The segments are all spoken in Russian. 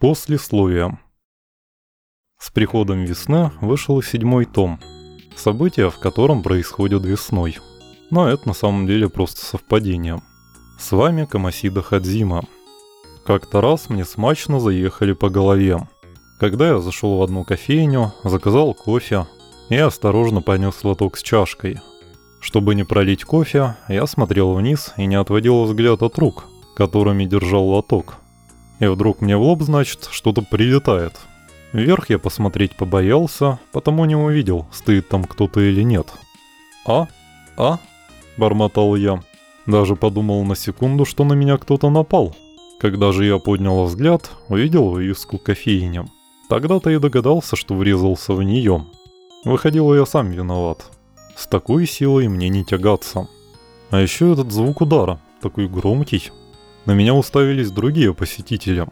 Послесловие. С приходом весны вышел седьмой том. События, в котором происходят весной. Но это на самом деле просто совпадение. С вами Камасида Хадзима. Как-то раз мне смачно заехали по голове. Когда я зашел в одну кофейню, заказал кофе и осторожно понес лоток с чашкой. Чтобы не пролить кофе, я смотрел вниз и не отводил взгляд от рук, которыми держал лоток – и вдруг мне в лоб, значит, что-то прилетает. Вверх я посмотреть побоялся, потому не увидел, стоит там кто-то или нет. «А? А?» – бормотал я. Даже подумал на секунду, что на меня кто-то напал. Когда же я поднял взгляд, увидел вывеску кофейни. Тогда-то и догадался, что врезался в нее. Выходило, я сам виноват. С такой силой мне не тягаться. А еще этот звук удара, такой громкий. На меня уставились другие посетители.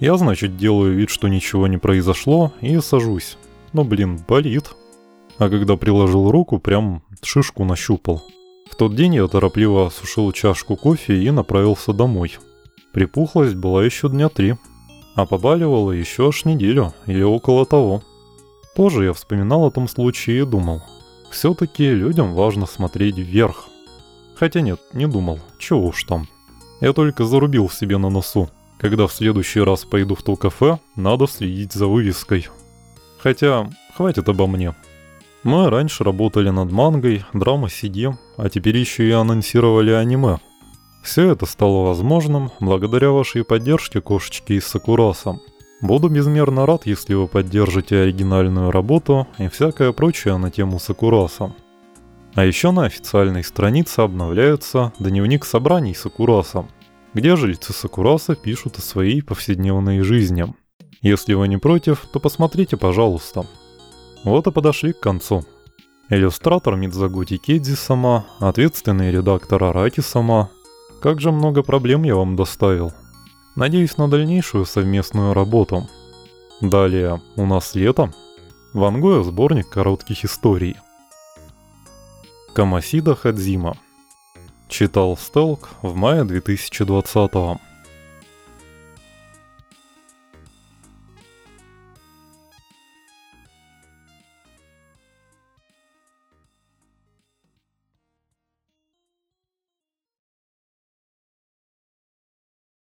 Я, значит, делаю вид, что ничего не произошло, и сажусь. Но, блин, болит. А когда приложил руку, прям шишку нащупал. В тот день я торопливо осушил чашку кофе и направился домой. Припухлость была еще дня три. А побаливала еще аж неделю или около того. Тоже я вспоминал о том случае и думал. Все-таки людям важно смотреть вверх. Хотя нет, не думал, чего уж там. Я только зарубил себе на носу. Когда в следующий раз пойду в то кафе, надо следить за вывеской. Хотя, хватит обо мне. Мы раньше работали над мангой, драма CD, а теперь еще и анонсировали аниме. Все это стало возможным благодаря вашей поддержке, кошечки из Сакураса. Буду безмерно рад, если вы поддержите оригинальную работу и всякое прочее на тему Сакураса. А еще на официальной странице обновляется дневник собраний Сакураса, где жильцы Сакураса пишут о своей повседневной жизни. Если вы не против, то посмотрите, пожалуйста. Вот и подошли к концу. Иллюстратор Мидзагути Кедзи сама, ответственный редактор Араки сама. Как же много проблем я вам доставил. Надеюсь на дальнейшую совместную работу. Далее у нас лето. Ван Гога сборник коротких историй. Камасида Хадзима. Читал Стелк в мае 2020 -го.